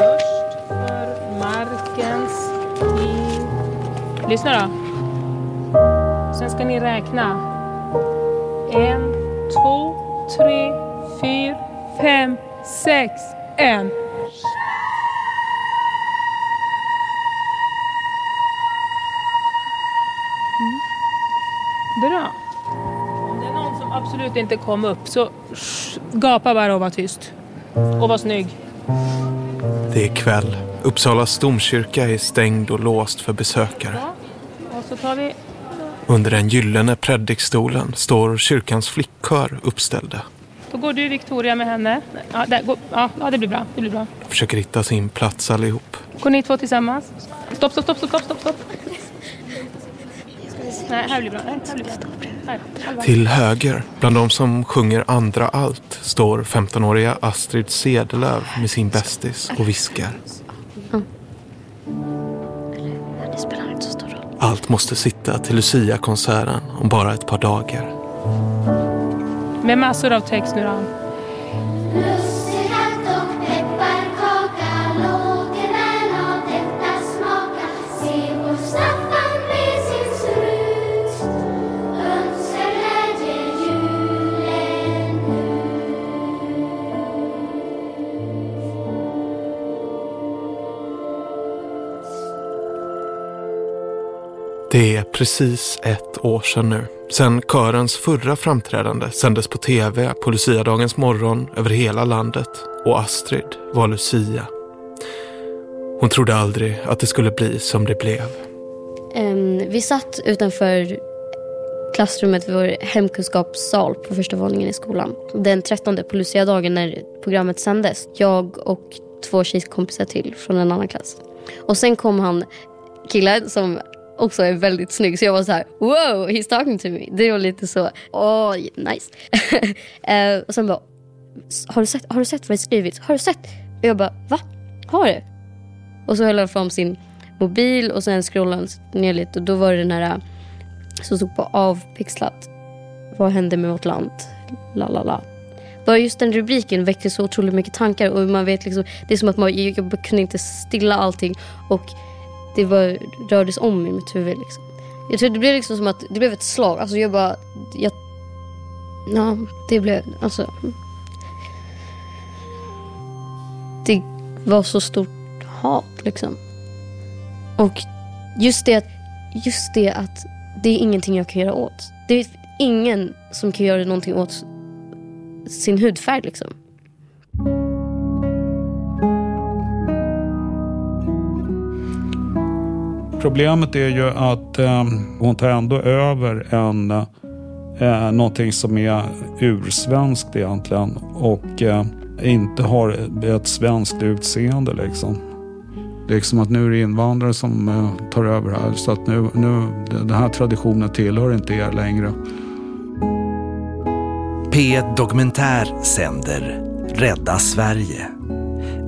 Först för markens tid. Lyssna då. Sen ska ni räkna. En, två, tre, fyra, fem, sex, en. Mm. Bra. Om det är någon som absolut inte kom upp så sh, gapa bara och var tyst. Och var snygg. Det är kväll. Uppsalas domkyrka är stängd och låst för besökare. Under den gyllene predikstolen står kyrkans flickkör uppställda. Då går du Victoria med henne. Ja, där, gå, ja, ja, det blir bra. Det blir bra. Försöker hitta sin plats allihop. Går ni två tillsammans? Stopp, stopp, stopp, stopp, stopp, stopp. Nej, här blir bra. Här blir bra. Till höger, bland de som sjunger andra allt, står 15-åriga Astrid Sedelöv med sin bästis och viskar. Allt måste sitta till Lucia-konserten om bara ett par dagar. Med massor av text nu då. Det är precis ett år sedan nu. Sedan körens förra framträdande sändes på tv på Luciadagens morgon över hela landet och Astrid var Lucia. Hon trodde aldrig att det skulle bli som det blev. Um, vi satt utanför klassrummet vid vår hemkunskapssal på första våningen i skolan. Den 13 på Lucia-dagen när programmet sändes. Jag och två tjejkompisar till från en annan klass. Och sen kom han killen som också är väldigt snygg. Så jag var så här, wow, he's talking to me. Det var lite så, åh, nice. Eh, och sen bara, har du, sett, har du sett vad jag skrivit? Har du sett? Och jag bara, va? Har du? Och så höll han fram sin mobil och sen scrollade han ner lite och då var det den här eh, som stod på avpixlat. Vad hände med vårt land? La la la. Bara just den rubriken väckte så otroligt mycket tankar och man vet liksom, det är som att man, jag kunde inte stilla allting och det bara rördes om i mitt huvud. Liksom. Jag tror det blev liksom som att det blev ett slag. Alltså jag bara, jag, ja, det blev, alltså. Det var så stort hat liksom. Och just det, att, just det att det är ingenting jag kan göra åt. Det är ingen som kan göra någonting åt sin hudfärg liksom. Problemet är ju att eh, hon tar ändå över en, eh, någonting som är ursvenskt egentligen och eh, inte har ett svenskt utseende liksom. Liksom att nu är det invandrare som eh, tar över här så att nu, nu, den här traditionen tillhör inte er längre. P Dokumentär sänder Rädda Sverige.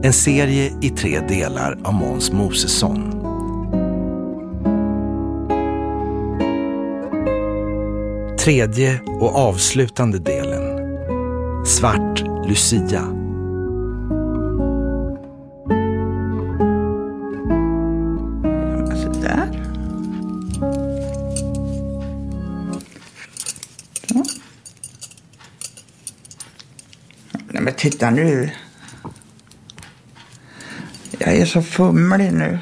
En serie i tre delar av Måns Mosesson. Tredje och avslutande delen. Svart Lucia. Alltså där. Så. Nej men titta nu. Jag är så fumlig nu.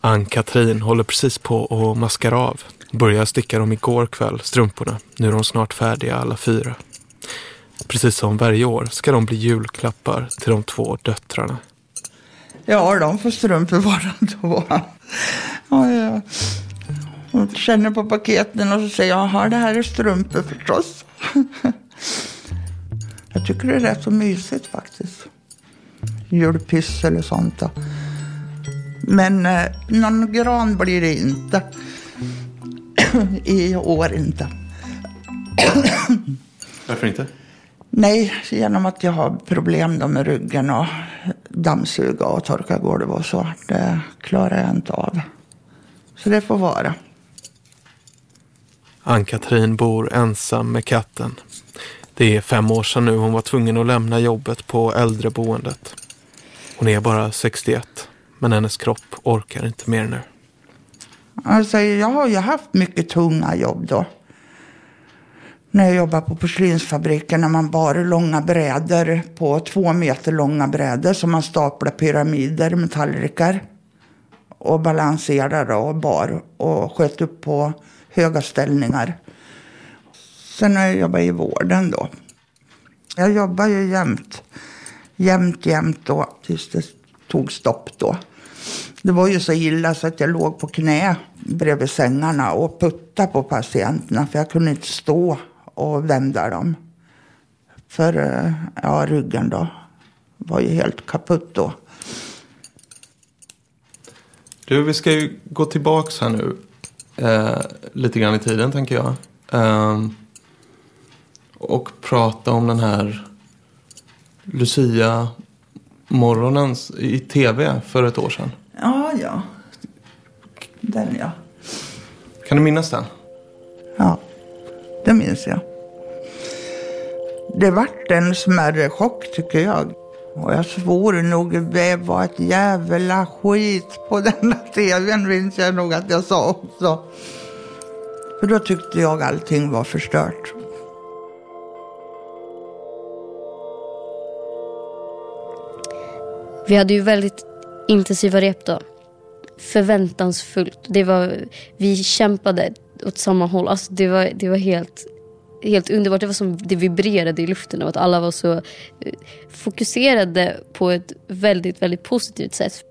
Ann-Katrin håller precis på att maskara av. Började sticka dem igår kväll, strumporna. Nu är de snart färdiga alla fyra. Precis som varje år ska de bli julklappar till de två döttrarna. Ja, de får strumpor bara då. Ja, ja. Hon känner på paketen och så säger jag, jaha, det här är strumpor förstås. Jag tycker det är rätt så mysigt faktiskt. Julpyssel och sånt. Då. Men eh, någon gran blir det inte. I år inte. Varför inte? Nej, genom att jag har problem då med ryggen och dammsuga och torka golv och så. Det klarar jag inte av. Så det får vara. Ann-Katrin bor ensam med katten. Det är fem år sedan nu hon var tvungen att lämna jobbet på äldreboendet. Hon är bara 61, men hennes kropp orkar inte mer nu. Alltså, jag har ju haft mycket tunga jobb då. När jag jobbade på porslinsfabriken när man bar långa brädor på två meter långa brädor som man staplade pyramider med tallrikar. Och balanserade och bar och sköt upp på höga ställningar. Sen har jag jobbat i vården då. Jag jobbar ju jämt. Jämt, jämt då. Tills det tog stopp då. Det var ju så illa så att jag låg på knä bredvid sängarna och puttade på patienterna. För jag kunde inte stå och vända dem. För eh, ja, ryggen då var ju helt kaputt då. Du, vi ska ju gå tillbaks här nu. Eh, lite grann i tiden tänker jag. Eh, och prata om den här Lucia-morgonen i tv för ett år sedan. Ja, ja. Den ja. Kan du minnas den? Ja, det minns jag. Det vart en smärre chock tycker jag. Och jag svor nog det var ett jävla skit på denna tvn minns jag nog att jag sa också. För då tyckte jag allting var förstört. Vi hade ju väldigt intensiva rep då. Förväntansfullt. Det var, vi kämpade åt samma håll. Alltså det, var, det var helt, helt underbart. Det var som det vibrerade i luften av att alla var så eh, fokuserade på ett väldigt, väldigt positivt sätt.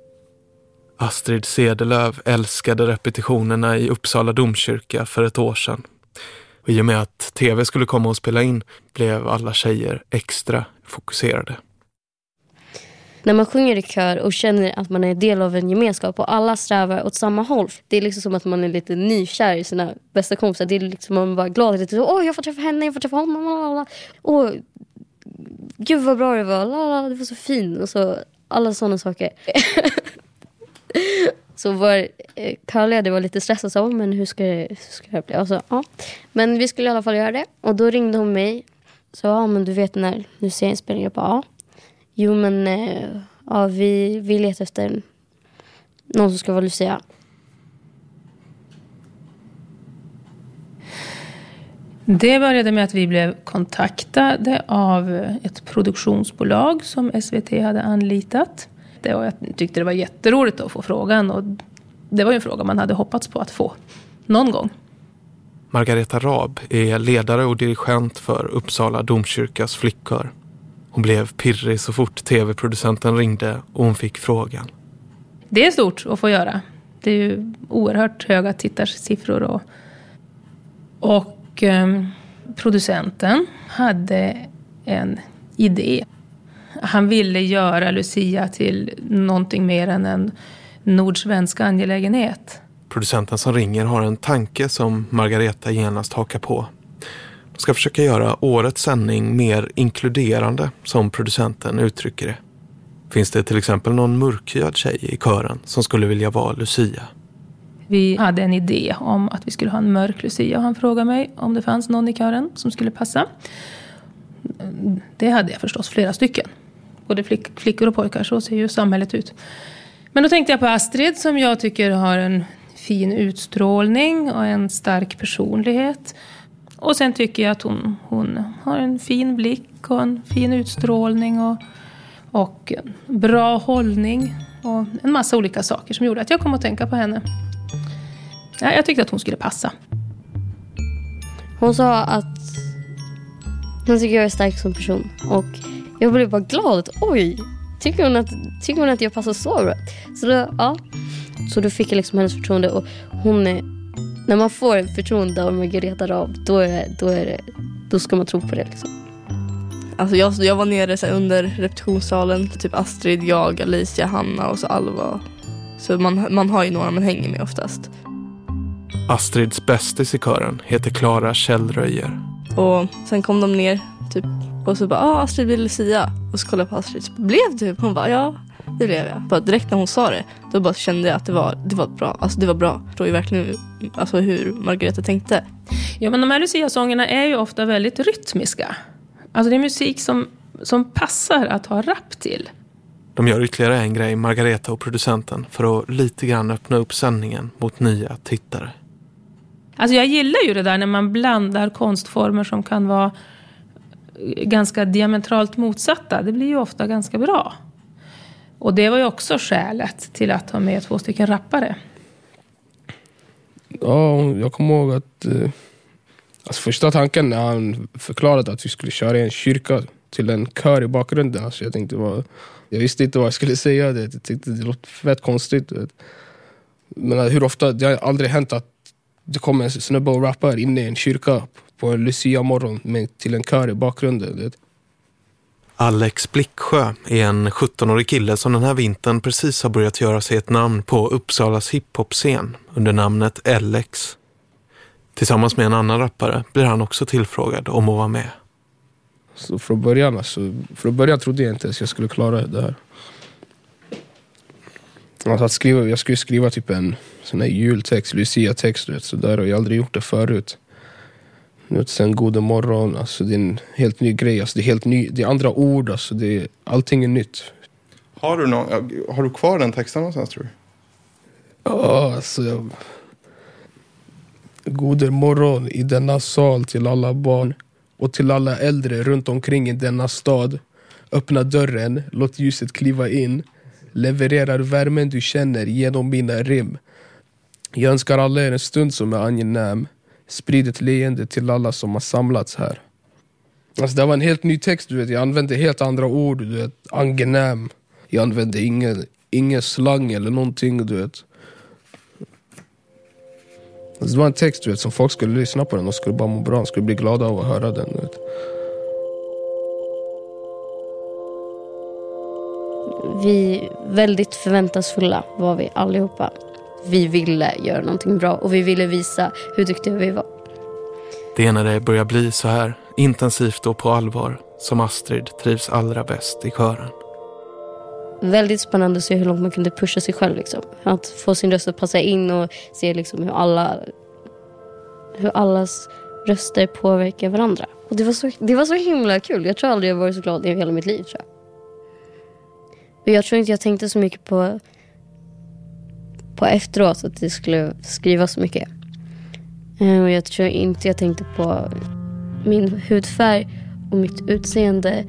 Astrid Sedelöv älskade repetitionerna i Uppsala domkyrka för ett år sedan. Och I och med att tv skulle komma och spela in blev alla tjejer extra fokuserade. När man sjunger i kör och känner att man är del av en gemenskap och alla strävar åt samma håll. Det är liksom som att man är lite nykär i sina bästa kompisar. Det är liksom man bara glad. Lite Åh, jag får träffa henne, jag får träffa honom. Lalala. Åh, gud vad bra det var. Lalala, det var så fint. Och så, alla sådana saker. så vår eh, körledare var lite stressad. Så, men hur ska, det, hur ska det bli? Alltså, ja. Men vi skulle i alla fall göra det. Och då ringde hon mig. Så ja, men du vet när Lucia-inspelningen? Jag bara, ja. Jo men eh, ja, vi, vi letar efter någon som ska vara Lucia. Det började med att vi blev kontaktade av ett produktionsbolag som SVT hade anlitat. Det var, jag tyckte det var jätteroligt att få frågan och det var ju en fråga man hade hoppats på att få någon gång. Margareta Raab är ledare och dirigent för Uppsala domkyrkas flickkör. Hon blev pirrig så fort tv-producenten ringde och hon fick frågan. Det är stort att få göra. Det är ju oerhört höga tittarsiffror. Och, och eh, producenten hade en idé. Han ville göra Lucia till någonting mer än en nordsvensk angelägenhet. Producenten som ringer har en tanke som Margareta genast hakar på. Ska försöka göra årets sändning mer inkluderande, som producenten uttrycker det. Finns det till exempel någon mörkhyad tjej i kören som skulle vilja vara Lucia? Vi hade en idé om att vi skulle ha en mörk Lucia och han frågade mig om det fanns någon i kören som skulle passa. Det hade jag förstås flera stycken. Både flick, flickor och pojkar, så ser ju samhället ut. Men då tänkte jag på Astrid som jag tycker har en fin utstrålning och en stark personlighet. Och sen tycker jag att hon, hon har en fin blick och en fin utstrålning och, och bra hållning och en massa olika saker som gjorde att jag kom att tänka på henne. Ja, jag tyckte att hon skulle passa. Hon sa att hon tycker jag är stark som person. Och jag blev bara glad. Att, Oj, tycker hon, att, tycker hon att jag passar så bra? Så då, ja. så då fick jag liksom hennes förtroende. Och hon är, när man får förtroende av Margareta Raab, då, är, då, är det, då ska man tro på det. Liksom. Alltså jag, jag var nere så under repetitionssalen, typ Astrid, jag, Alicia, Hanna och så Alva. Så man, man har ju några man hänger med oftast. Astrids bästis i kören heter Klara Kjellröjer. Och sen kom de ner typ, och så bara ah, Astrid blir Lucia. Och så kollade jag på Astrid så blev du? Typ. Hon bara ja, det blev jag. Bara direkt när hon sa det, då bara kände jag att det var, det var bra. Alltså det var bra. Jag förstår ju verkligen alltså, hur Margareta tänkte. Ja, men de här Lucia-sångerna är ju ofta väldigt rytmiska. Alltså det är musik som, som passar att ha rap till. De gör ytterligare en grej, Margareta och producenten, för att lite grann öppna upp sändningen mot nya tittare. Alltså jag gillar ju det där när man blandar konstformer som kan vara ganska diametralt motsatta. Det blir ju ofta ganska bra. Och det var ju också skälet till att ha med två stycken rappare. Ja, jag kommer ihåg att eh, alltså första tanken när han förklarade att vi skulle köra i en kyrka till en kör i bakgrunden. Alltså jag, tänkte, bara, jag visste inte vad jag skulle säga. Det. Jag tyckte det låter fett konstigt. Vet. Men hur ofta, det har aldrig hänt att det kommer en snubbe och rappar inne i en kyrka på en Lucia-morgon med, till en kör i bakgrunden. Vet. Alex Blicksjö är en 17-årig kille som den här vintern precis har börjat göra sig ett namn på Uppsalas hiphop-scen under namnet LX. Tillsammans med en annan rappare blir han också tillfrågad om att vara med. Så från början, alltså, från början trodde jag inte ens jag skulle klara det här. Alltså att skriva, jag skulle skriva typ en sån här jultext, Lucia-text, så där har jag aldrig gjort det förut. Sen Gode morgon, alltså det är en helt ny grej. Alltså det, är helt ny, det är andra ord, alltså det är, allting är nytt. Har du, någon, har du kvar den texten någonstans tror du? Ja, alltså jag... Goder morgon i denna sal till alla barn och till alla äldre runt omkring i denna stad. Öppna dörren, låt ljuset kliva in. Levererar värmen du känner genom mina rim. Jag önskar alla er en stund som är angenäm. Sprid ett leende till alla som har samlats här. Alltså det var en helt ny text, du vet. jag använde helt andra ord. Du vet. Angenäm. Jag använde ingen, ingen slang eller någonting. Du vet. Alltså det var en text du vet, som folk skulle lyssna på den De skulle bara må bra. De skulle bli glada av att höra den. Du vet. Vi väldigt förväntansfulla var vi allihopa. Vi ville göra någonting bra och vi ville visa hur duktiga vi var. Det är när det börjar bli så här intensivt och på allvar som Astrid trivs allra bäst i kören. Väldigt spännande att se hur långt man kunde pusha sig själv. Liksom. Att få sin röst att passa in och se liksom hur, alla, hur allas röster påverkar varandra. Och det, var så, det var så himla kul. Jag tror aldrig jag varit så glad i hela mitt liv. Tror jag. Och jag tror inte jag tänkte så mycket på, på efteråt att det skulle skrivas så mycket. Eh, och jag tror inte jag tänkte på min hudfärg och mitt utseende.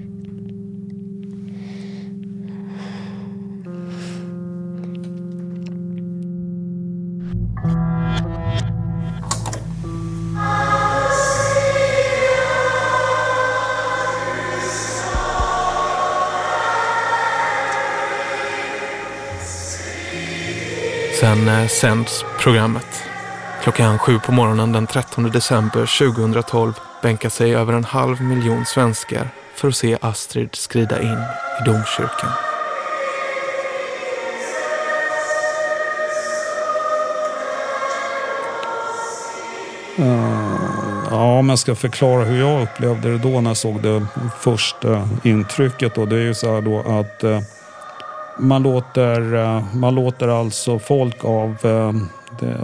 Sen eh, sänds programmet. Klockan sju på morgonen den 13 december 2012 bänkar sig över en halv miljon svenskar för att se Astrid skrida in i domkyrkan. Eh, ja, om jag ska förklara hur jag upplevde det då när jag såg det första intrycket. Då, det är ju så här då att eh, man, låter, eh, man låter alltså folk av, eh, det,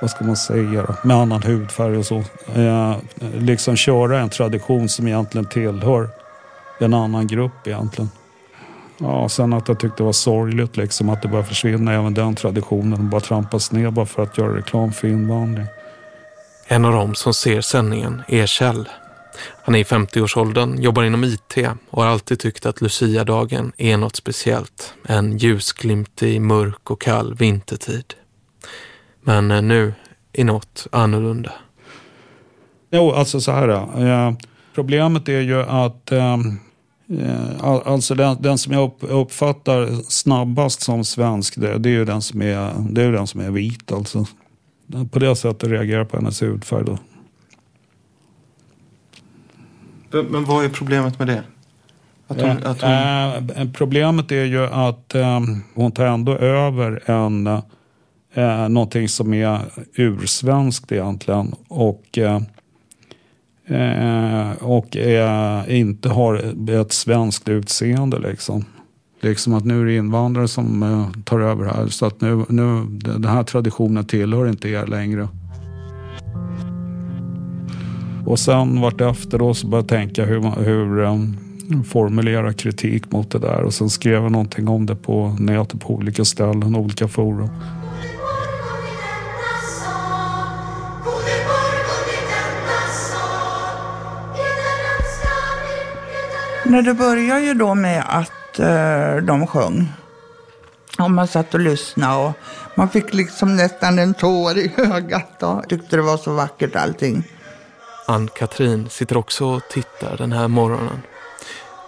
vad ska man säga då, med annan hudfärg och så, eh, liksom köra en tradition som egentligen tillhör en annan grupp egentligen. Ja, sen att jag tyckte det var sorgligt liksom att det började försvinna även den traditionen och bara trampas ner bara för att göra reklam för invandring. En av dem som ser sändningen är Kjell. Han är i 50-årsåldern, jobbar inom IT och har alltid tyckt att Lucia-dagen är något speciellt. En ljusglimt i mörk och kall vintertid. Men eh, nu är något annorlunda. Jo, alltså så här. Eh, problemet är ju att ehm, eh, alltså den, den som jag uppfattar snabbast som svensk, det, det är ju den som är, det är, den som är vit. Alltså. På det sättet reagerar jag på hennes hudfärg. Då. Men, vad är problemet med det? Att hon, att hon... Eh, eh, problemet är ju att eh, hon tar ändå över en, eh, någonting som är ursvenskt egentligen. Och, eh, eh, och eh, inte har ett svenskt utseende. Liksom. Liksom att nu är det invandrare som eh, tar över här. Så att nu, nu, den här traditionen tillhör inte er längre. Och sen vartefter då så började jag tänka hur, man- hur, um, formulera kritik mot det där och sen skrev jag någonting om det på nätet på olika ställen, olika forum. När det började ju då med att eh, de sjöng. Och man satt och lyssnade och man fick liksom nästan en tår i ögat och tyckte det var så vackert allting. Ann-Katrin sitter också och tittar den här morgonen.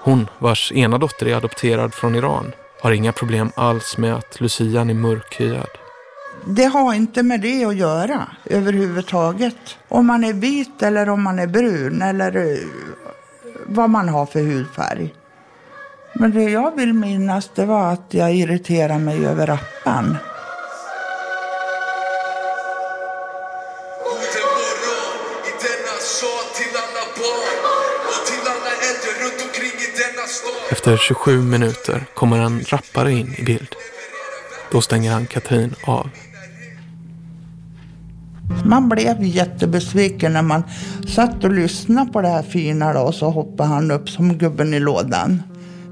Hon, vars ena dotter är adopterad från Iran, har inga problem alls med att lucian är mörkhyad. Det har inte med det att göra överhuvudtaget. Om man är vit eller om man är brun eller eh, vad man har för hudfärg. Men det jag vill minnas det var att jag irriterade mig över appan. Efter 27 minuter kommer en rappare in i bild. Då stänger Ann-Katrin av. Man blev jättebesviken när man satt och lyssnade på det här fina då, och så hoppade han upp som gubben i lådan.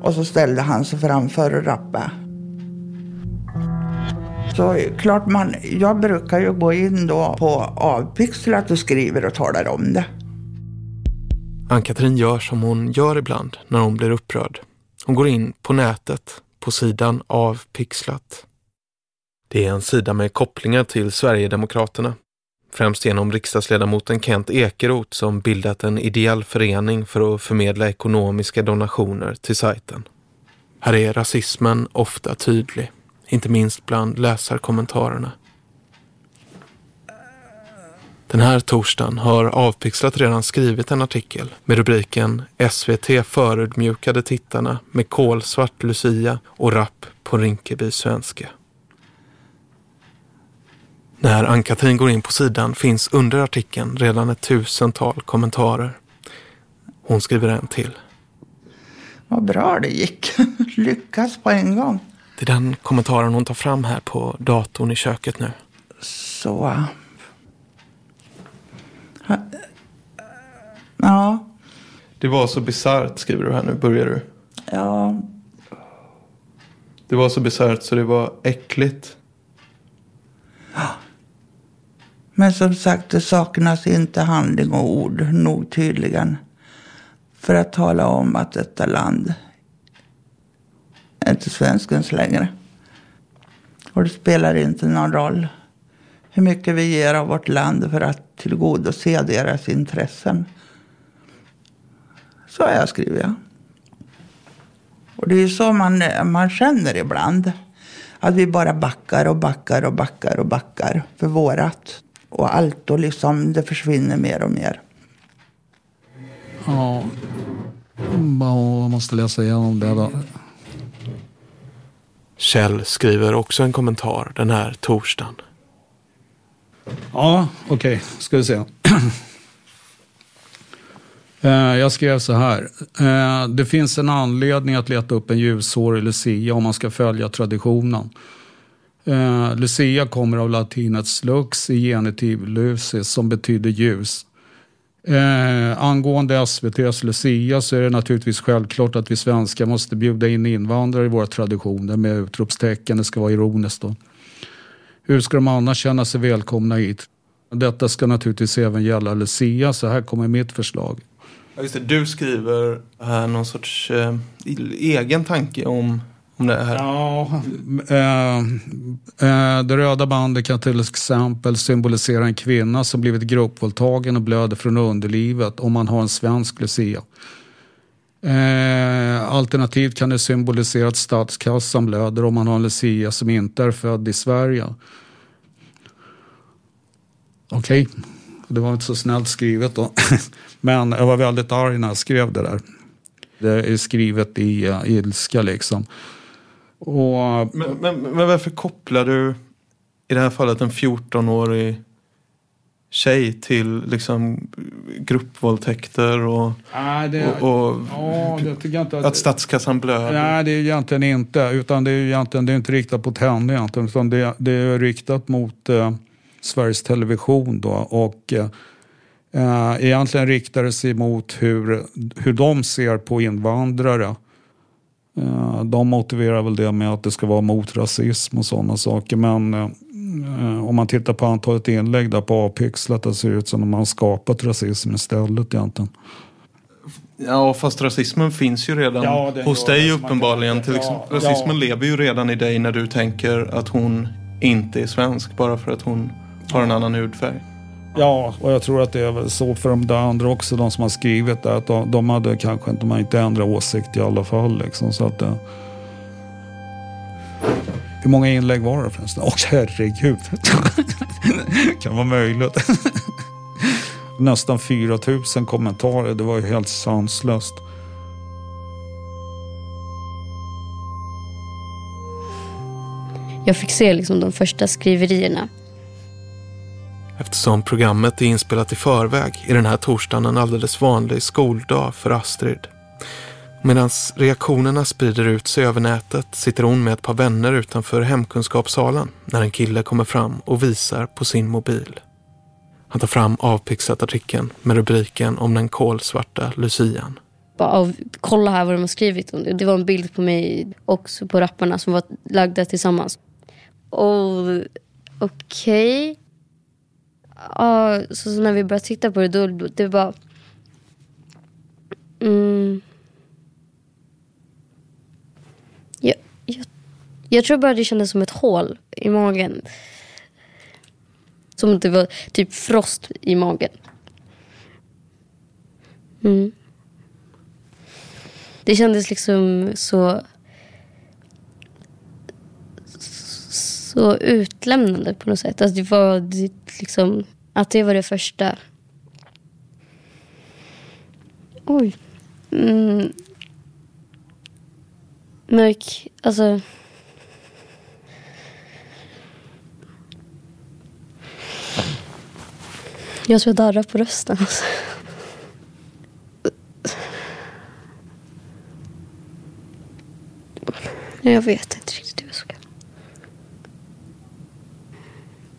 Och så ställde han sig framför och rappade. Så klart man, jag brukar ju gå in då på avpixlat och skriver och talar om det. Ann-Katrin gör som hon gör ibland när hon blir upprörd. Hon går in på nätet på sidan av Pixlat. Det är en sida med kopplingar till Sverigedemokraterna. Främst genom riksdagsledamoten Kent Ekeroth som bildat en ideell förening för att förmedla ekonomiska donationer till sajten. Här är rasismen ofta tydlig, inte minst bland läsarkommentarerna. Den här torsdagen har Avpixlat redan skrivit en artikel med rubriken SVT förödmjukade tittarna med kolsvart Lucia och rapp på Rinkeby svenska. När Ann-Katrin går in på sidan finns under artikeln redan ett tusental kommentarer. Hon skriver en till. Vad bra det gick. Lyckas på en gång. Det är den kommentaren hon tar fram här på datorn i köket nu. Så. Ja, Det var så bisarrt skriver du här nu, börjar du. ja. Det var så bisarrt så det var äckligt. Men som sagt, det saknas inte handling och ord nog tydligen. För att tala om att detta land inte svenskens längre. Och det spelar inte någon roll hur mycket vi ger av vårt land för att tillgodose deras intressen. Så har jag skrivit. Och det är ju så man, man känner ibland. Att vi bara backar och backar och backar och backar för vårat. Och allt och liksom det försvinner mer och mer. Ja, mm, jag måste läsa igenom det då. Kjell skriver också en kommentar den här torsdagen. Ja, okej. Ska vi se. Eh, jag skrev så här. Eh, det finns en anledning att leta upp en ljushårig Lucia om man ska följa traditionen. Eh, Lucia kommer av latinets lux i genitiv lucis som betyder ljus. Eh, angående SVTs Lucia så är det naturligtvis självklart att vi svenskar måste bjuda in invandrare i våra traditioner med utropstecken. Det ska vara ironiskt då. Hur ska de annars känna sig välkomna hit? Detta ska naturligtvis även gälla Lucia, så här kommer mitt förslag. Ja, just det, du skriver här någon sorts eh, egen tanke om, om det här. Ja, eh, eh, det röda bandet kan till exempel symbolisera en kvinna som blivit gruppvåldtagen och blöder från underlivet om man har en svensk Lucia. Eh, alternativt kan det symbolisera att statskassan blöder om man har en Lucia som inte är född i Sverige. Okej, det var inte så snällt skrivet då. Men jag var väldigt arg när jag skrev det där. Det är skrivet i uh, ilska liksom. Och, Men, men, men varför kopplar du i det här fallet en 14-årig tjej till liksom gruppvåldtäkter och, nej, det, och, och ja, inte att statskassan blöder? Nej, det är egentligen inte. Utan det är egentligen det är inte riktat mot henne egentligen. Utan det, det är riktat mot eh, Sveriges Television då. Och eh, Eh, egentligen riktar det sig mot hur, hur de ser på invandrare. Eh, de motiverar väl det med att det ska vara mot rasism och sådana saker. Men eh, eh, om man tittar på antalet inlägg där på avpixlat, det ser ut som om man skapat rasism istället egentligen. Ja, fast rasismen finns ju redan Ja, hos dig det, så uppenbarligen. kan- Till ja, exempel. Rasismen ja. lever ju redan i dig när du tänker att hon inte är svensk bara för att hon har en annan hudfärg. Ja, och jag tror att det är väl så för de där andra också, de som har skrivit det, att de, de hade kanske inte, de inte ändrat åsikt i alla fall. Liksom, så att. Eh. Hur många inlägg var det förresten? Åh herregud. kan vara möjligt. Nästan 4 000 kommentarer, det var ju helt sanslöst. Jag fick se liksom de första skriverierna. Eftersom programmet är inspelat i förväg är den här torsdagen en alldeles vanlig skoldag för Astrid. Medan reaktionerna sprider ut sig över nätet sitter hon med ett par vänner utanför hemkunskapssalen när en kille kommer fram och visar på sin mobil. Han tar fram avpixlat artikeln med rubriken om den kolsvarta lucian. Bara av, kolla här vad de har skrivit om det. Det var en bild på mig också på rapparna som var lagda tillsammans. Och okej. Ja, så, så när vi började titta på det då, då det var... Mm. Jag, jag, jag tror bara det kändes som ett hål i magen. Som att det var typ frost i magen. Mm. Det kändes liksom så... Så utlämnande på något sätt. Alltså det var det, liksom... Att det var det första. Oj. Mm. Mörk... Alltså... Jag tror jag darrar på rösten. Alltså. Jag vet inte riktigt hur jag ska.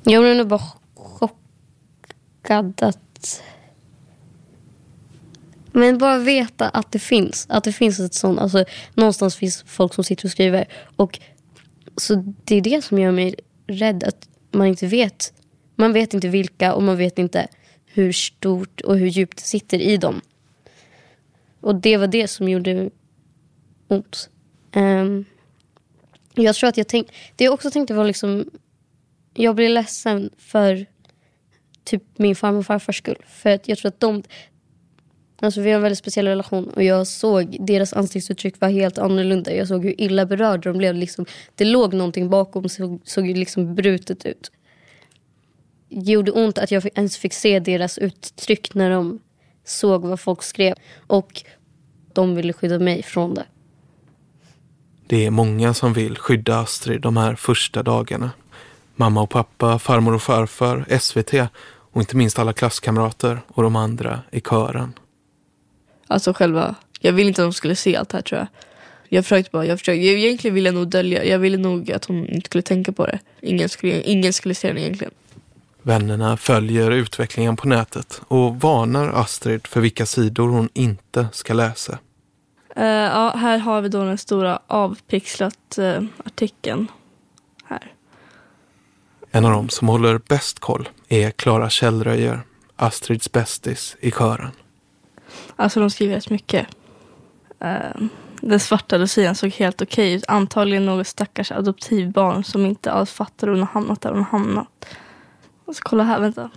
Jag blev nog bara chockad att... Men bara veta att det finns. Att det finns ett sånt. Alltså, någonstans finns folk som sitter och skriver. Och så Det är det som gör mig rädd. Att man inte vet. Man vet inte vilka och man vet inte hur stort och hur djupt det sitter i dem. Och det var det som gjorde ont. Um, jag tror att jag tänkte... Det jag också tänkte var liksom... Jag blir ledsen för typ min farmor och farfars skull. För att jag tror att de... Alltså vi har en väldigt speciell relation och jag såg deras ansiktsuttryck var helt annorlunda. Jag såg hur illa berörda de blev. Liksom, det låg någonting bakom, såg, såg liksom brutet ut. Det gjorde ont att jag ens fick se deras uttryck när de såg vad folk skrev. Och de ville skydda mig från det. Det är många som vill skydda Astrid de här första dagarna. Mamma och pappa, farmor och farfar, SVT och inte minst alla klasskamrater och de andra i kören. Alltså själva, jag ville inte att de skulle se allt det här tror jag. Jag försökte bara, jag försökte, jag egentligen ville jag nog dölja, jag ville nog att hon inte skulle tänka på det. Ingen skulle, ingen skulle se det egentligen. Vännerna följer utvecklingen på nätet och varnar Astrid för vilka sidor hon inte ska läsa. Eh, ja, här har vi då den stora avpixlat uh, artikeln. En av dem som håller bäst koll är Klara Källröjer, Astrids bästis i kören. Alltså de skriver rätt mycket. Eh, den svarta lucian såg helt okej ut. Antagligen något stackars adoptivbarn som inte alls fattar hur hon har hamnat där hon har hamnat. Alltså kolla här, vänta.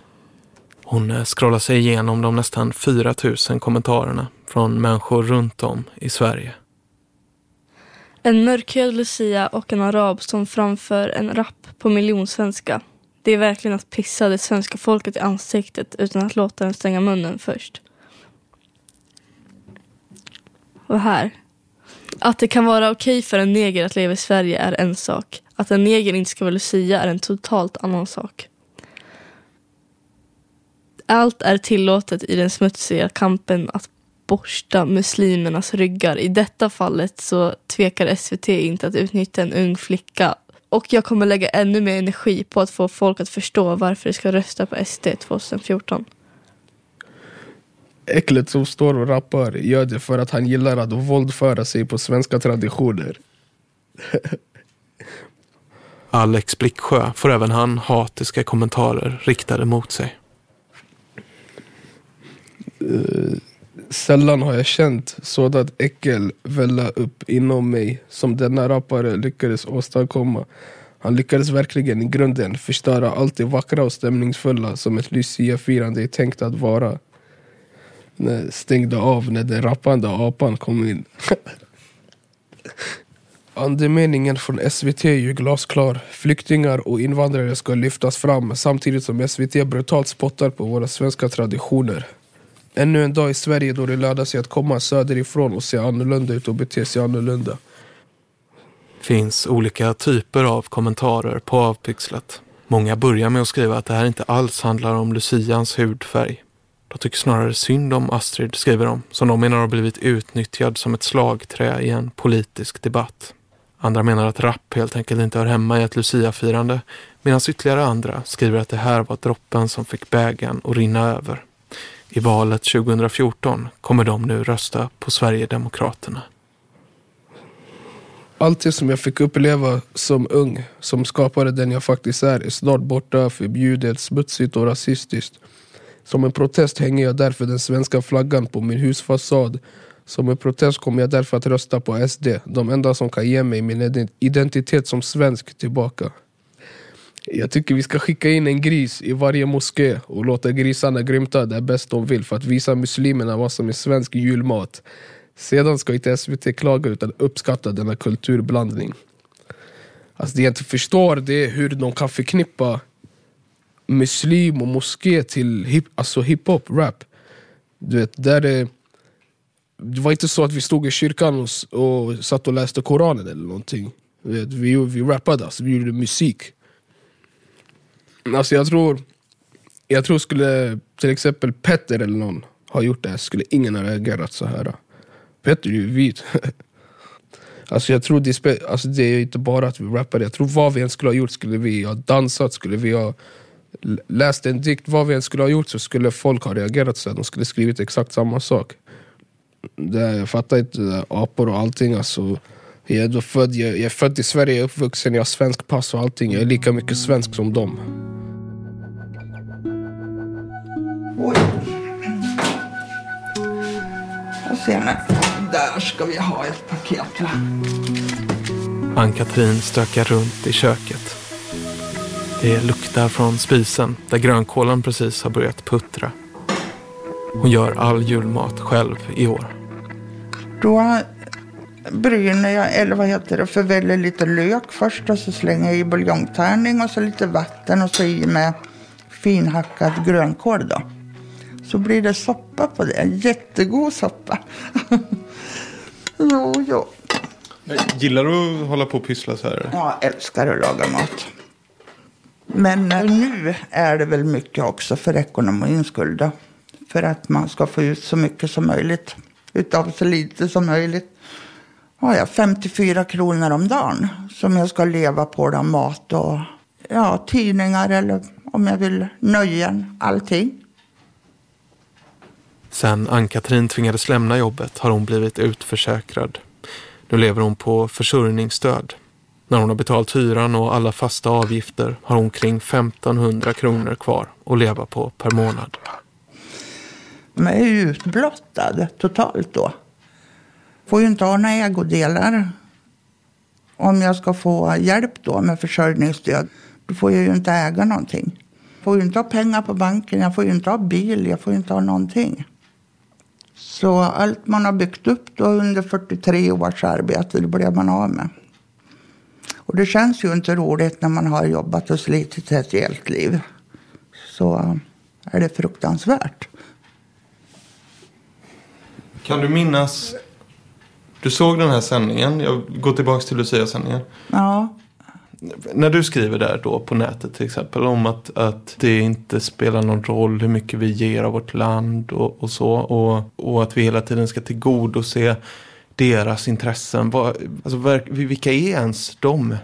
Hon eh, scrollar sig igenom de nästan 4 000 kommentarerna från människor runt om i Sverige. En mörkhyad lucia och en arab som framför en rap på miljonsvenska. Det är verkligen att pissa det svenska folket i ansiktet utan att låta den stänga munnen först. Och här. Att det kan vara okej för en neger att leva i Sverige är en sak. Att en neger inte ska vara lucia är en totalt annan sak. Allt är tillåtet i den smutsiga kampen att borsta muslimernas ryggar. I detta fallet så tvekar SVT inte att utnyttja en ung flicka. Och jag kommer lägga ännu mer energi på att få folk att förstå varför de ska rösta på SD 2014. Äcklet som står och rappar gör det för att han gillar att våldföra sig på svenska traditioner. Alex Blicksjö får även han hatiska kommentarer riktade mot sig. Eh, sällan har jag känt sådant äckel välla upp inom mig som denna rappare lyckades åstadkomma. Han lyckades verkligen i grunden förstöra allt det vackra och stämningsfulla som ett luciafirande är tänkt att vara. När stängde av när den rappande apan kom in. Andemeningen från SVT är ju glasklar. Flyktingar och invandrare ska lyftas fram samtidigt som SVT brutalt spottar på våra svenska traditioner. Ännu en dag i Sverige då det lönar sig att komma söderifrån och se annorlunda ut och bete sig annorlunda. finns olika typer av kommentarer på Avpixlat. Många börjar med att skriva att det här inte alls handlar om Lucians hudfärg. De tycker snarare synd om Astrid, skriver de, som de menar har blivit utnyttjad som ett slagträ i en politisk debatt. Andra menar att rap helt enkelt inte hör hemma i ett Lucia-firande, medan ytterligare andra skriver att det här var droppen som fick bägaren att rinna över. I valet 2014 kommer de nu rösta på Sverigedemokraterna. Allt det som jag fick uppleva som ung, som skapade den jag faktiskt är, är snart borta, förbjudet, smutsigt och rasistiskt. Som en protest hänger jag därför den svenska flaggan på min husfasad. Som en protest kommer jag därför att rösta på SD, de enda som kan ge mig min identitet som svensk tillbaka. Jag tycker vi ska skicka in en gris i varje moské och låta grisarna grymta där bäst de vill för att visa muslimerna vad som är svensk julmat. Sedan ska inte SVT klaga utan uppskatta denna kulturblandning. Alltså det jag inte förstår det är hur de kan förknippa muslim och moské till hip, alltså hiphop, rap. Du vet, där är, det var inte så att vi stod i kyrkan och, och satt och läste Koranen eller någonting. Vi, vi rappade, alltså, vi gjorde musik. Alltså jag tror, jag tror skulle till exempel Petter eller någon ha gjort det här skulle ingen ha reagerat så här. Petter är ju vit. Alltså jag tror det, är alltså det är inte bara att vi rappar jag tror vad vi än skulle ha gjort, skulle vi ha dansat, skulle vi ha läst en dikt, vad vi än skulle ha gjort så skulle folk ha reagerat så här. De skulle skrivit exakt samma sak. Det, jag fattar inte, det där, apor och allting alltså. Jag är, född, jag, jag är född i Sverige, jag är uppvuxen, jag har svensk pass och allting. Jag är lika mycket svensk som dem. Oj. Jag ser nu. Där ska vi ha ett paket va? Ann-Katrin stökar runt i köket. Det luktar från spisen där grönkålen precis har börjat puttra. Hon gör all julmat själv i år. Då bryner jag, eller vad heter det, förväller lite lök först och så slänger jag i buljongtärning och så lite vatten och så i med finhackad grönkål då. Så blir det soppa på det. Jättegod soppa. jo, jo. Gillar du att hålla på och pyssla så här? Jag älskar att laga mat. Men eh, nu är det väl mycket också för ekonomins skull då. För att man ska få ut så mycket som möjligt. Utav så lite som möjligt. Har jag 54 kronor om dagen som jag ska leva på då, mat och ja, tidningar eller om jag vill nöjen, allting. Sen Ann-Katrin tvingades lämna jobbet har hon blivit utförsäkrad. Nu lever hon på försörjningsstöd. När hon har betalt hyran och alla fasta avgifter har hon kring 1500 kronor kvar att leva på per månad. Jag är ju utblottad totalt då. Får ju inte ha några ägodelar. Om jag ska få hjälp då med försörjningsstöd, då får jag ju inte äga någonting. Jag Får ju inte ha pengar på banken, jag får ju inte ha bil, jag får ju inte ha någonting. Så allt man har byggt upp då under 43 års arbete, det blev man av med. Och det känns ju inte roligt när man har jobbat och slitit ett helt liv. Så är det fruktansvärt. Kan du minnas... Du såg den här sändningen. Jag går tillbaka till Lucia-sändningen. Ja. När du skriver där då på nätet till exempel om att, att det inte spelar någon roll hur mycket vi ger av vårt land och, och så. Och, och att vi hela tiden ska tillgodose deras intressen. Vad, alltså, vilka är ens de?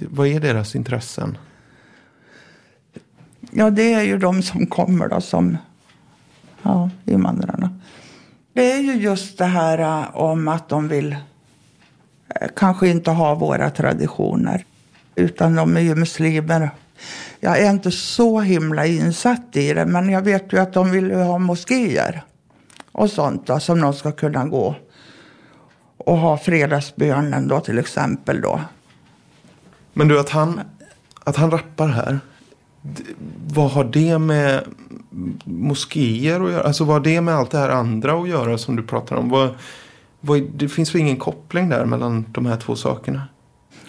Vad är deras intressen? Ja, det är ju de som kommer då som Ja, invandrarna. Det är ju just det här äh, om att de vill äh, kanske inte ha våra traditioner. Utan de är ju muslimer. Jag är inte så himla insatt i det, men jag vet ju att de vill ju ha moskéer och sånt då, som de ska kunna gå och ha fredagsbönen då till exempel då. Men du, att han, att han rappar här. Vad har det med moskéer att göra? Alltså vad har det med allt det här andra att göra som du pratar om? Vad, vad, det finns väl ingen koppling där mellan de här två sakerna?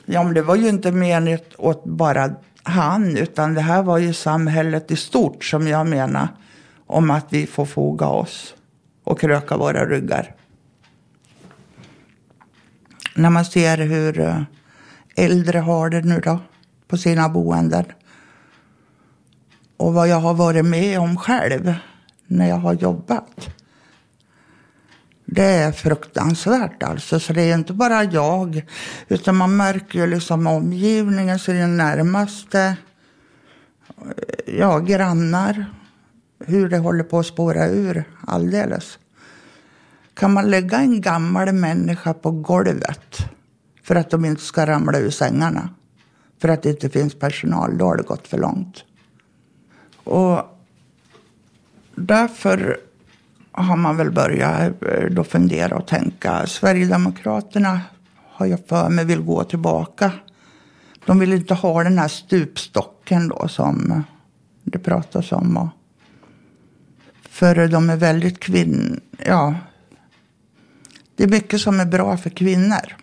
Ja, men det var ju inte menat åt bara han, utan det här var ju samhället i stort som jag menar om att vi får foga oss och kröka våra ryggar. När man ser hur eh, äldre har det nu då på sina boenden. Och vad jag har varit med om själv när jag har jobbat. Det är fruktansvärt alltså. Så det är inte bara jag. Utan man märker ju liksom omgivningen, så det närmaste. Ja, grannar. Hur det håller på att spåra ur alldeles. Kan man lägga en gammal människa på golvet för att de inte ska ramla ur sängarna? För att det inte finns personal, då har det gått för långt. Och därför har man väl börjat eh, då fundera och tänka. Sverigedemokraterna har jag för mig vill gå tillbaka. De vill inte ha den här stupstocken då som det pratas om. För de är väldigt kvinn... Ja. Det är mycket som är bra för kvinnor.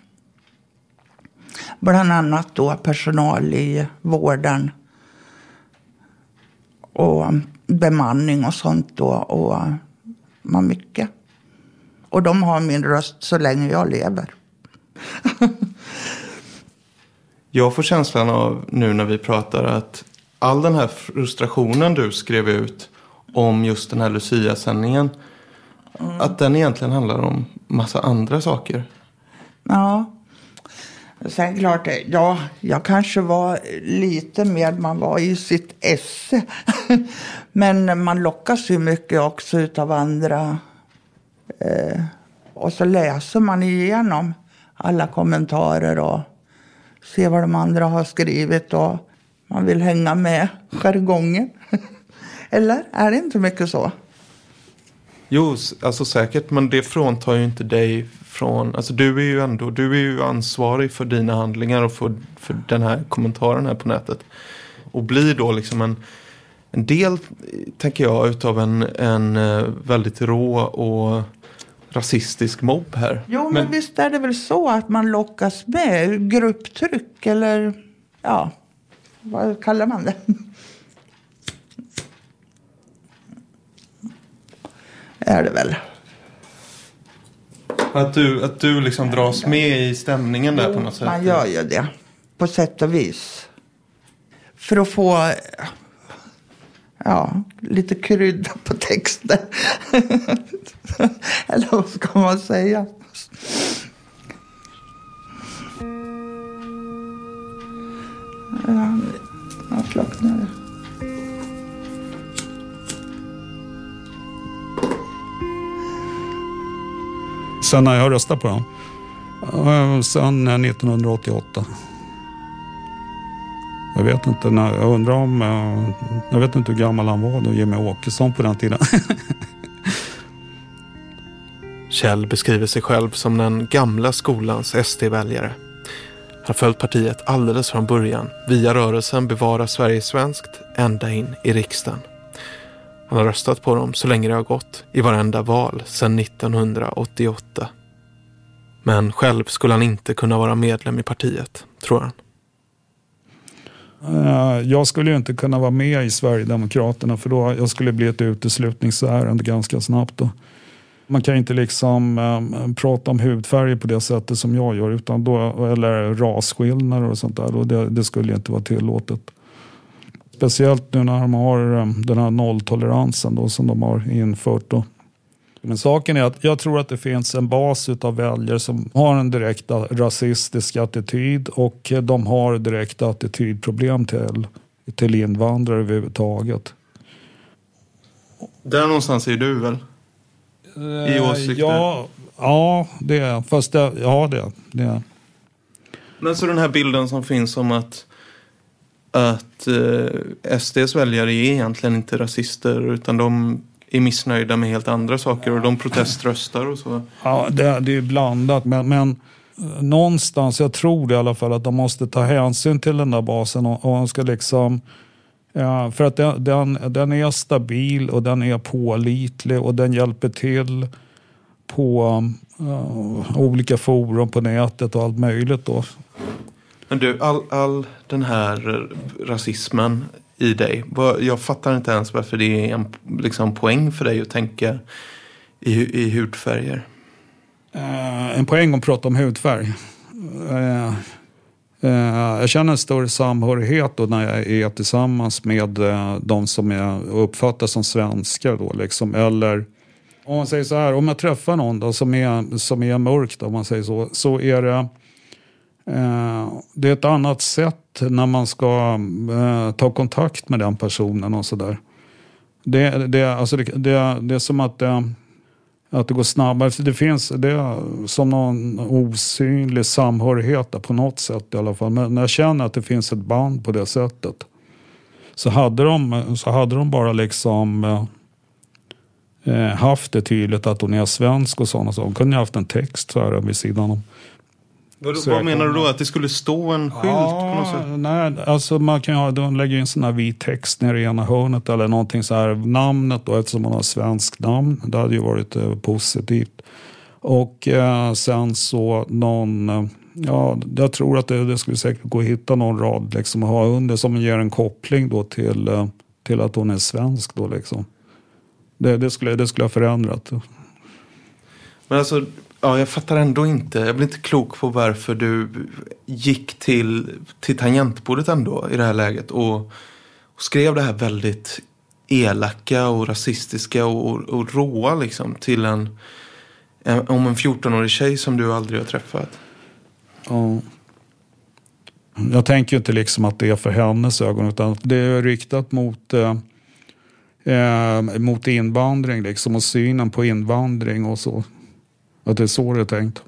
Bland annat då personal i vården. Och bemanning och sånt då. Och man mycket. Och de har min röst så länge jag lever. Jag får känslan av nu när vi pratar att all den här frustrationen du skrev ut om just den här Lucia-sändningen. Att den egentligen handlar om massa andra saker. Ja. Sen klart, ja, jag kanske var lite mer, man var i sitt esse. Men man lockas ju mycket också utav andra. Eh, och så läser man igenom alla kommentarer och ser vad de andra har skrivit och man vill hänga med jargongen. Eller är det inte mycket så? Jo, alltså säkert. Men det fråntar ju inte dig från... Alltså du är ju ändå du är ju ansvarig för dina handlingar och för, för den här kommentaren här på nätet. Och blir då liksom en, en del, tänker jag, utav en, en eh, väldigt rå och rasistisk mobb här. Jo, men, visst är det väl så att man lockas med grupptryck eller ja, vad kallar man det? är det väl. Att du, att du liksom dras med i stämningen där på något sätt. Man gör ju det, på sätt och vis. För att få ja, lite krydda på texten. Eller vad ska man säga? Sen när jag röstade på dem. Eh, sen eh, 1988. Jag vet inte, när, jag undrar om, eh, jag vet inte hur gammal han var då, Jimmy Åkesson på den tiden. Kjell beskriver sig själv som den gamla skolans SD-väljare. Han har följt partiet alldeles från början, via rörelsen Bevara Sverige svenskt, ända in i riksdagen. Han har röstat på dem så länge det har gått, i varenda val sedan 1988. Men själv skulle han inte kunna vara medlem i partiet, tror han. Jag skulle ju inte kunna vara med i Sverigedemokraterna för då jag skulle bli ett uteslutningsärende ganska snabbt. Då. Man kan inte liksom eh, prata om hudfärg på det sättet som jag gör utan då, eller rasskillnader och sånt där. Då det, det skulle inte vara tillåtet. Speciellt nu när de har eh, den här nolltoleransen då, som de har infört. Då. Men saken är att jag tror att det finns en bas av väljare som har en direkt rasistisk attityd och de har direkta attitydproblem till, till invandrare överhuvudtaget. Där någonstans är du väl? I Eh, åsikter? Ja, ja, det är Fast det, ja, det, det är Men så den här bilden som finns om att, att eh, SDs väljare är egentligen inte rasister utan de är missnöjda med helt andra saker och de proteströstar och så. Ja, det, det är blandat. Men, men eh, någonstans, jag tror det i alla fall, att de måste ta hänsyn till den där basen. Och, och de ska liksom, ja, för att den, den, den är stabil och den är pålitlig och den hjälper till på uh, olika forum på nätet och allt möjligt. Då. Men du, all, all den här rasismen i dig. Jag fattar inte ens varför det är en liksom, poäng för dig att tänka i, i hudfärger. Uh, en poäng att prata om hudfärg. Uh, uh, jag känner en större samhörighet då när jag är tillsammans med de som jag uppfattar som svenskar. Då, liksom. Eller om man säger så här, om jag träffar någon då, som, är, som är mörk, då, om man säger så, så är det Eh, det är ett annat sätt när man ska eh, ta kontakt med den personen och sådär. Det, det, alltså det, det, det är som att det, att det går snabbare. Det finns det är som någon osynlig samhörighet där på något sätt i alla fall. Men när jag känner att det finns ett band på det sättet. Så hade de, så hade de bara liksom eh, haft det tydligt att hon är svensk och sådana saker. Hon kunde ju haft en text så här vid sidan om. Vad, vad menar du då? Att det skulle stå en skylt på något sätt? Nej, alltså man kan ju ha, de lägger in sån här vit text nere i ena hörnet eller någonting så här. Namnet då eftersom man har svenskt namn. Det hade ju varit eh, positivt. Och eh, sen så någon, eh, ja jag tror att det, det skulle säkert gå att hitta någon rad liksom att ha under som ger en koppling då till, eh, till att hon är svensk då liksom. Det, det, skulle, det skulle ha förändrat. Men alltså, ja, jag fattar ändå inte. Jag blir inte klok på varför du gick till, till tangentbordet ändå i det här läget och, och skrev det här väldigt elaka och rasistiska och, och råa liksom till en, en om en 14-årig tjej som du aldrig har träffat. Ja. Jag tänker ju inte liksom att det är för hennes ögon utan det är riktat mot, eh, eh, mot invandring liksom och synen på invandring och så. Att det är så det är tänkt.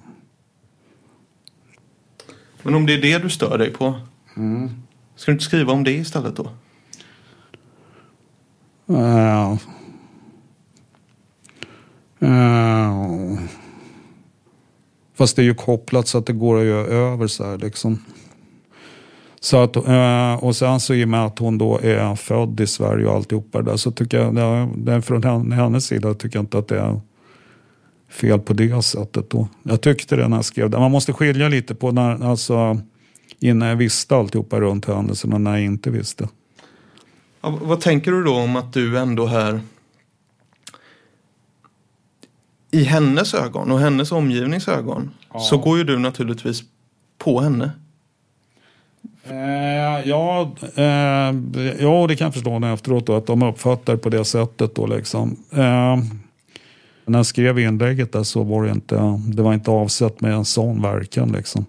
Men om det är det du stör dig på, ska du inte skriva om det istället då? Eh, eh, fast det är ju kopplat så att det går att göra över så här liksom. Så att, eh, och sen så i och med att hon då är född i Sverige och alltihopa det där så tycker jag, det, det är från henne, hennes sida tycker jag inte att det är fel på det sättet då. Jag tyckte det när jag skrev det. Man måste skilja lite på när, alltså innan jag visste alltihopa runt händelsen och när jag inte visste. Ja, vad tänker du då om att du ändå här i hennes ögon och hennes omgivnings ögon så går ju du naturligtvis på henne. Eh, ja, eh, ja, det kan jag förstå efteråt då, att de uppfattar på det sättet. Då, liksom. eh, när jag skrev inlägget där så var det inte, det var inte avsett med en sån verkan. Liksom.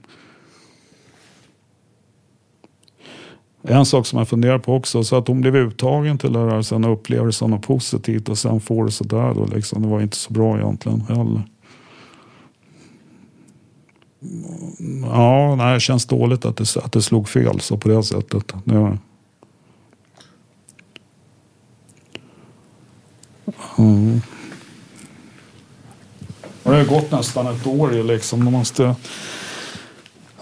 En sak som jag funderar på också, så att hon blev uttagen till det här sen och upplever det som något positivt och sen får det sådär då liksom. Det var inte så bra egentligen heller. Ja, nej, det känns dåligt att det, att det slog fel så på det sättet. Ja. Mm. Och det har gått nästan ett år ju liksom. Man måste...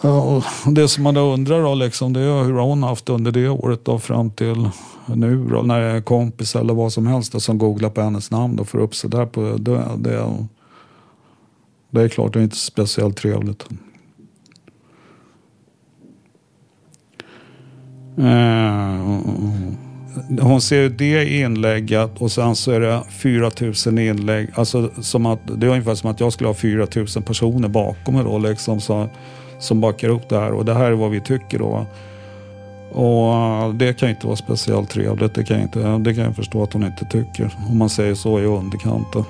Ja, det som man då undrar då liksom, det är hur har hon haft under det året då fram till nu då, när det är kompis eller vad som helst då, som googlar på hennes namn och får upp sig där på det. Det, det är klart, det är inte speciellt trevligt. Eh, hon ser ju det inlägget och sen så är det 4000 inlägg. Alltså som att, det är ungefär som att jag skulle ha 4000 personer bakom mig då liksom så, som backar upp det här. Och det här är vad vi tycker då. Och det kan ju inte vara speciellt trevligt. Det kan inte, det kan jag förstå att hon inte tycker. Om man säger så i underkanten.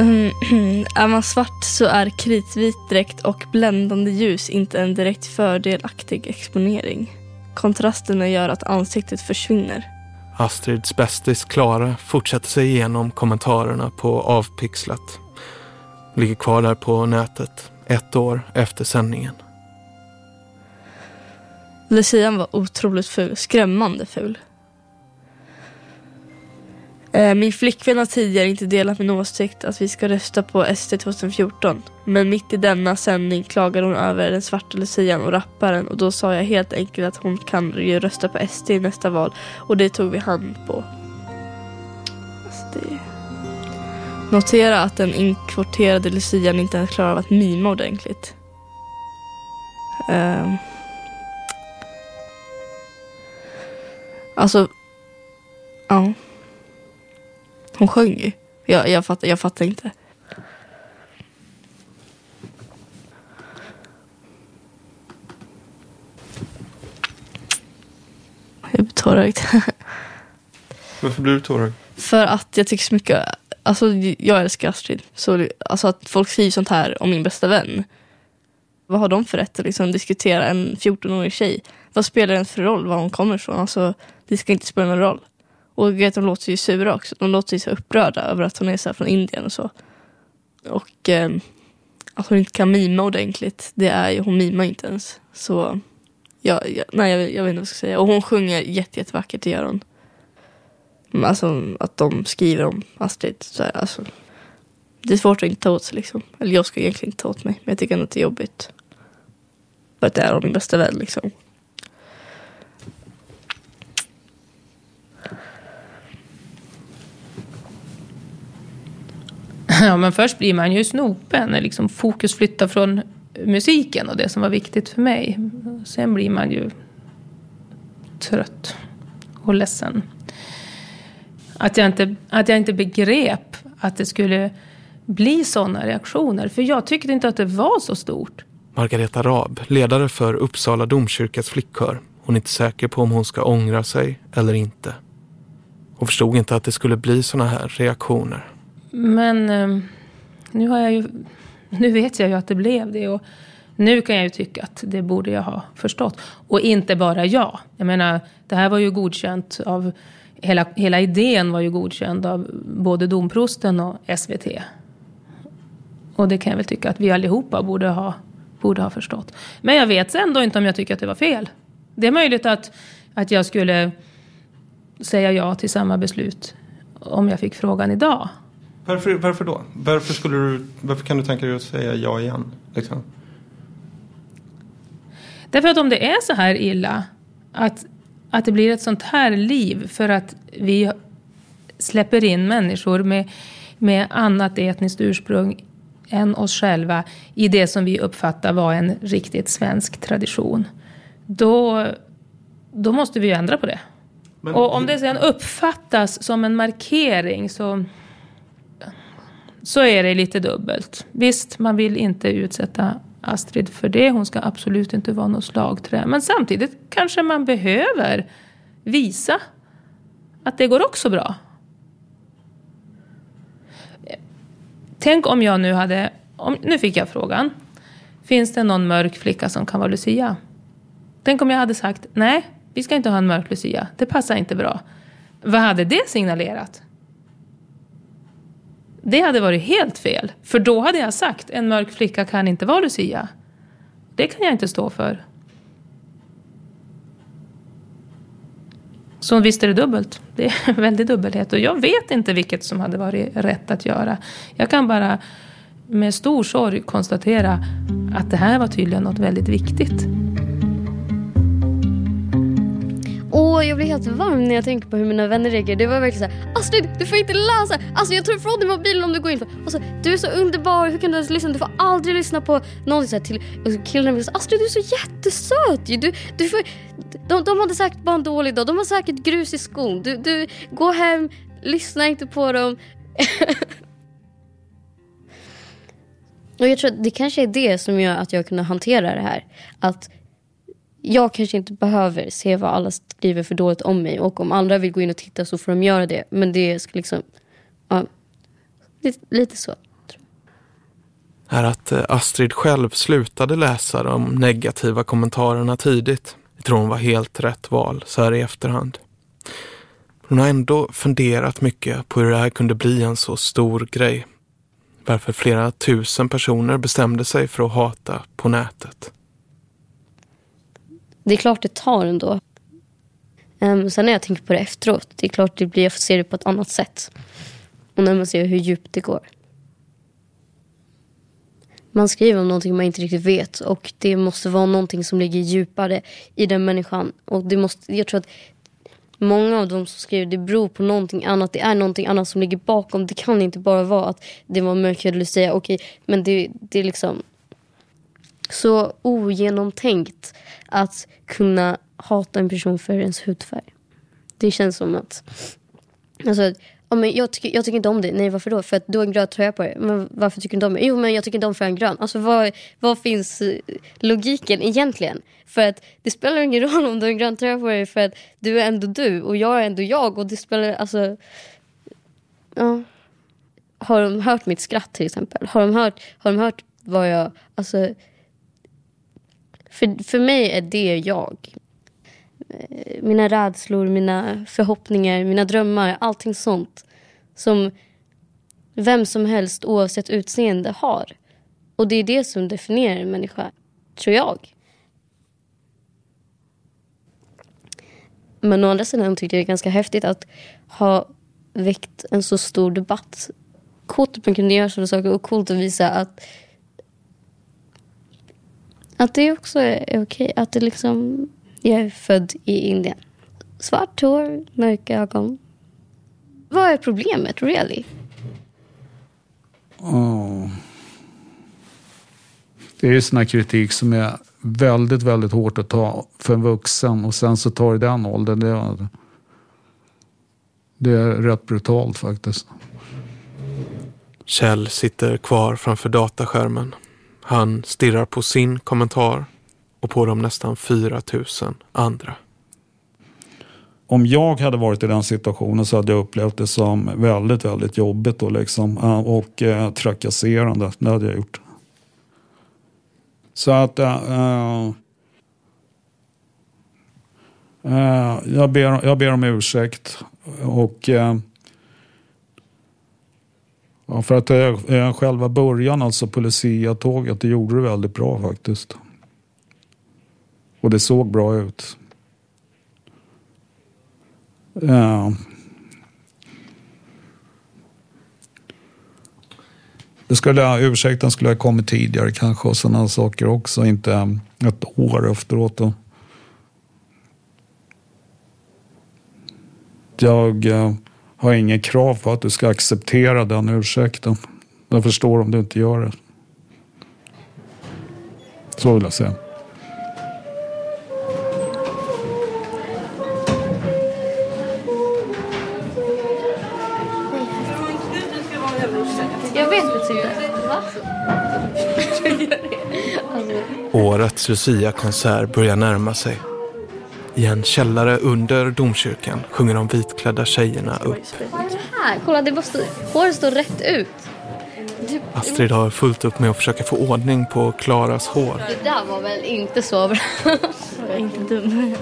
är man svart så är kritvit dräkt och bländande ljus inte en direkt fördelaktig exponering. Kontrasterna gör att ansiktet försvinner. Astrids bästis Klara fortsätter sig igenom kommentarerna på Avpixlat. Ligger kvar där på nätet ett år efter sändningen. Lucian var otroligt ful, skrämmande ful. Eh, min flickvän har tidigare inte delat min åsikt att vi ska rösta på SD 2014. Men mitt i denna sändning klagade hon över den svarta lucian och rapparen och då sa jag helt enkelt att hon kan ju rösta på SD i nästa val och det tog vi hand på. SD. Notera att den inkvoterade lucian inte ens klarar av att mima ordentligt. Ehm. Alltså, ja. Hon sjöng ju. Jag, jag, fattar, jag fattar inte. Jag blir tårögd. Varför blir du tårögd? För att jag tycker så mycket, alltså jag älskar Astrid. Så, alltså att folk skriver sånt här om min bästa vän. Vad har de för rätt att liksom diskutera en 14-årig tjej? Vad spelar det för roll var hon kommer ifrån? Alltså, det ska inte spela någon roll. Och vet, de låter ju sura också. De låter ju så upprörda över att hon är så här från Indien och så. Och eh, att hon inte kan mima ordentligt. Det är ju, hon mimar inte ens. Så ja, ja, nej, jag, jag vet inte vad jag ska säga. Och hon sjunger jätte, jättevackert, det gör hon. Alltså att de skriver om Astrid. Så här, alltså, det är svårt att inte ta åt sig liksom. Eller jag ska egentligen inte ta åt mig. Men jag tycker ändå att det är jobbigt. För att det är min bästa vän liksom. Ja, men först blir man ju snopen när liksom fokus flyttar från musiken och det som var viktigt för mig. Sen blir man ju trött och ledsen. Att jag inte, att jag inte begrep att det skulle bli sådana reaktioner. För jag tyckte inte att det var så stort. Margareta Raab, ledare för Uppsala domkyrkas flickkör. Hon är inte säker på om hon ska ångra sig eller inte. Hon förstod inte att det skulle bli sådana här reaktioner. Men eh, nu, har jag ju, nu vet jag ju att det blev det. Och nu kan jag ju tycka att det borde jag ha förstått. Och inte bara jag. Jag menar, det här var ju godkänt av... Hela, hela idén var ju godkänd av både domprosten och SVT. Och det kan jag väl tycka att vi allihopa borde ha, borde ha förstått. Men jag vet ändå inte om jag tycker att det var fel. Det är möjligt att, att jag skulle säga ja till samma beslut om jag fick frågan idag. Varför, varför då? Varför, skulle du, varför kan du tänka dig att säga ja igen? Liksom? Därför att om det är så här illa att, att det blir ett sånt här liv för att vi släpper in människor med, med annat etniskt ursprung än oss själva i det som vi uppfattar var en riktigt svensk tradition. Då, då måste vi ju ändra på det. Men- och om det sen uppfattas som en markering så, så är det lite dubbelt. Visst, man vill inte utsätta Astrid för det. Hon ska absolut inte vara något slagträ. Men samtidigt kanske man behöver visa att det går också bra. Tänk om jag nu hade... Om, nu fick jag frågan. Finns det någon mörk flicka som kan vara Lucia? Tänk om jag hade sagt nej, vi ska inte ha en mörk Lucia. Det passar inte bra. Vad hade det signalerat? Det hade varit helt fel. För då hade jag sagt en mörk flicka kan inte vara Lucia. Det kan jag inte stå för. Så visst är det dubbelt. Det är en väldig dubbelhet. Och jag vet inte vilket som hade varit rätt att göra. Jag kan bara med stor sorg konstatera att det här var tydligen något väldigt viktigt. Åh, jag blir helt varm när jag tänker på hur mina vänner reagerar. Det var verkligen såhär, Astrid du får inte läsa. Alltså jag tar ifrån dig mobilen om du går in. Alltså, du är så underbar, hur kan du ens lyssna? Du får aldrig lyssna på någonting så här till. Och killarna blir Astrid du är så jättesöt ju. du, du får, de, de hade säkert bara en dålig dag. De har säkert grus i skon. Du, du, gå hem, lyssna inte på dem. Och jag tror att det kanske är det som gör att jag kunde hantera det här. Att jag kanske inte behöver se vad alla skriver för dåligt om mig. Och om andra vill gå in och titta så får de göra det. Men det ska liksom... Ja, Lite, lite så. är att eh, Astrid själv slutade läsa de negativa kommentarerna tidigt. Jag tror hon var helt rätt val så här i efterhand. Hon har ändå funderat mycket på hur det här kunde bli en så stor grej. Varför flera tusen personer bestämde sig för att hata på nätet. Det är klart det tar ändå. Um, sen när jag tänker på det efteråt, det är klart det blir, jag ser det på ett annat sätt. Och när man ser hur djupt det går. Man skriver om någonting man inte riktigt vet och det måste vara någonting som ligger djupare i den människan. Och det måste, jag tror att många av dem som skriver det beror på någonting annat. Det är någonting annat som ligger bakom. Det kan inte bara vara att det var mörkhyad Lucia. Okej, men det, det är liksom så ogenomtänkt att kunna hata en person för ens hudfärg. Det känns som att... Alltså, ja, men jag, tycker, jag tycker inte om dig. Nej, varför då? För att du har en grön tröja på dig. Men varför tycker du inte om mig? Jo, men jag tycker inte om för en grön. Alltså, vad, vad finns eh, logiken egentligen? För att det spelar ingen roll om du har en grön tröja på dig för att du är ändå du och jag är ändå jag. Och det spelar, alltså... Ja. Har de hört mitt skratt till exempel? Har de hört, har de hört vad jag... Alltså, för, för mig är det jag. Eh, mina rädslor, mina förhoppningar, mina drömmar, allting sånt. Som vem som helst oavsett utseende har. Och det är det som definierar en människa, tror jag. Men å andra sidan tyckte jag det är ganska häftigt att ha väckt en så stor debatt. Coolt att man kunde göra sådana saker och coolt att visa att att det också är okej. Att det liksom, jag är född i Indien. Svart hår, mörka ögon. Vad är problemet, really? Ja. Det är ju sån här kritik som är väldigt, väldigt hårt att ta för en vuxen och sen så tar det den åldern. Det är, det är rätt brutalt faktiskt. Kjell sitter kvar framför dataskärmen. Han stirrar på sin kommentar och på de nästan 4 000 andra. Om jag hade varit i den situationen så hade jag upplevt det som väldigt, väldigt jobbigt och, liksom, eh, och eh, trakasserande. Det hade jag gjort. Så att eh, eh, eh jag, ber, jag ber om ursäkt. Och eh, ja, för att eh, eh, själva början, alltså på Lucia-tåget, det gjorde det väldigt bra faktiskt. Och det såg bra ut. Ja. Det skulle, ursäkten skulle ha kommit tidigare kanske och sådana saker också. Inte ett år efteråt. Då. Jag eh, har ingen krav på att du ska acceptera den ursäkten. Jag förstår om du inte gör det. Så vill jag säga. Jag vet faktiskt inte. Va? Årets Lucia-konsert börjar närma sig. I en källare under domkyrkan sjunger de vitklädda tjejerna upp. Vad är det här? Kolla, det bara håret står rätt ut. Du, Astrid har fullt upp med att försöka få ordning på Klaras hår. det där var väl inte så bra? Jag är inte dum.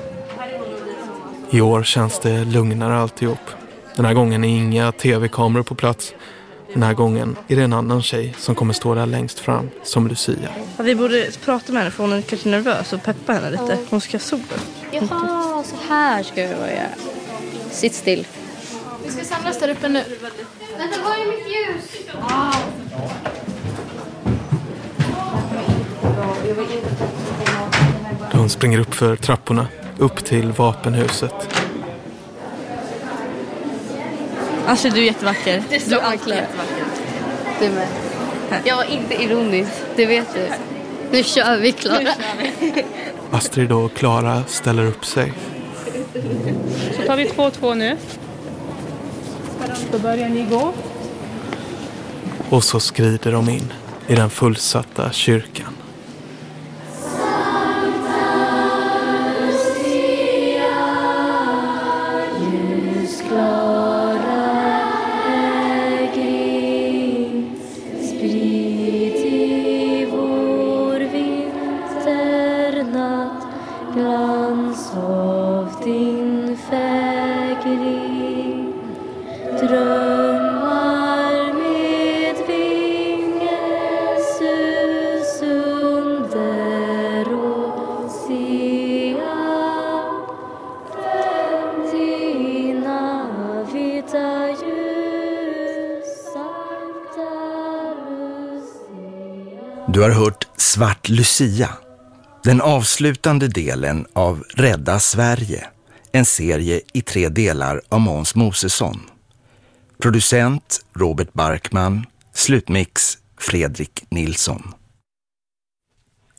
I år känns det lugnare alltihop. Den här gången är inga tv-kameror på plats. Den här gången är det en annan tjej som kommer stå där längst fram som Lucia. Ja, vi borde prata med henne för hon är kanske nervös och peppa henne lite. Hon ska sola. Jaha, så här ska jag göra. Sitt still. Vi ska samlas där uppe nu. Vänta, var är mitt ljus? De springer upp för trapporna, upp till vapenhuset. Alltså du är jättevacker. Det är så du är alltid vacker. jättevacker. Du med. Jag var inte ironisk, det vet du. Nu kör vi, Klara. Astrid och Klara ställer upp sig. Så tar vi två och två nu. Då börjar ni gå. Och så skrider de in i den fullsatta kyrkan. Svart Lucia, den avslutande delen av Rädda Sverige, en serie i tre delar av Måns Mosesson. Producent Robert Barkman, slutmix Fredrik Nilsson.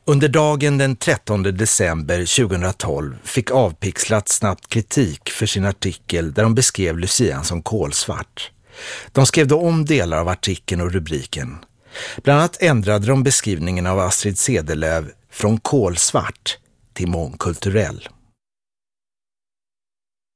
Under dagen den 13 december 2012 fick Avpixlat snabbt kritik för sin artikel där de beskrev Lucian som kolsvart. De skrev då om delar av artikeln och rubriken. Bland annat ändrade de beskrivningen av Astrid Sedelöv från kolsvart till mångkulturell.